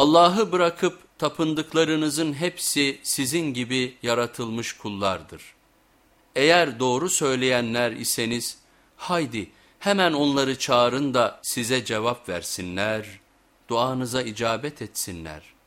Allah'ı bırakıp tapındıklarınızın hepsi sizin gibi yaratılmış kullardır. Eğer doğru söyleyenler iseniz haydi hemen onları çağırın da size cevap versinler, duanıza icabet etsinler.''